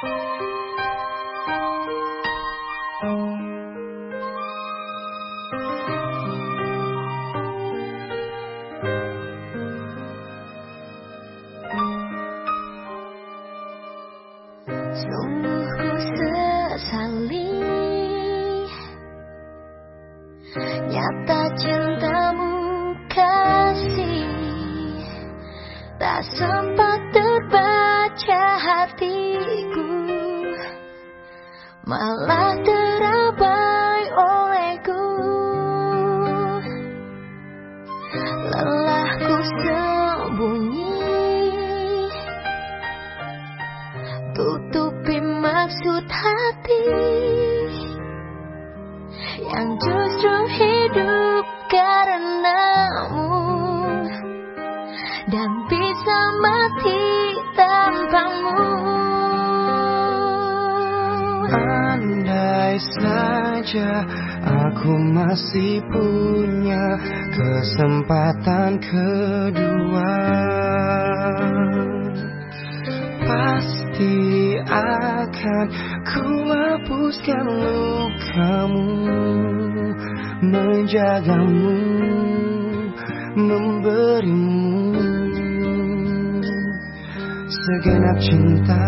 Sungguh ku sesali Nyata cintamu kasih Tak sempat Malah terabai olehku. Lelahku sembunyi. Tutupi maksud hati yang justru hidup karenamu. Dan bisa mati tanpamu. Andai saja aku masih punya kesempatan kedua. Pasti akan ku hapuskan lukamu Menjagamu, memberimu Segenap cinta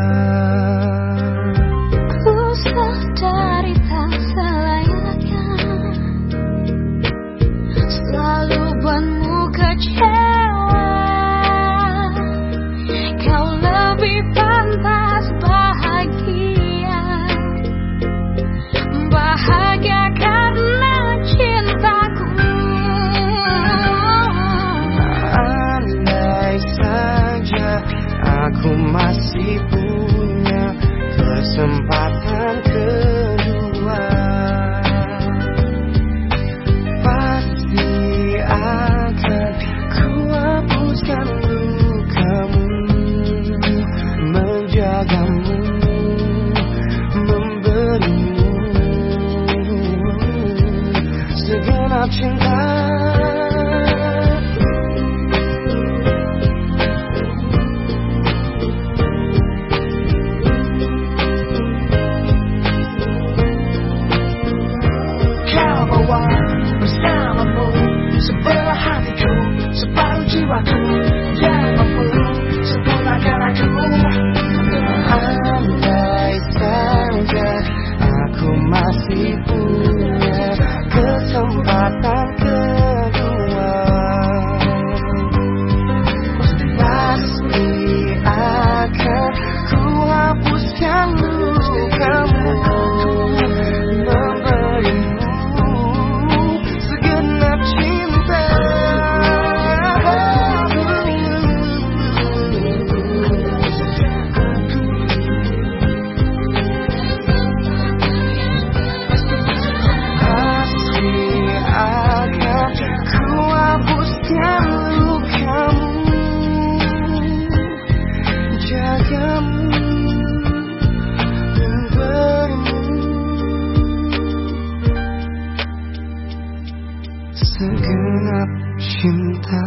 masih punya kesempatan Segenap cinta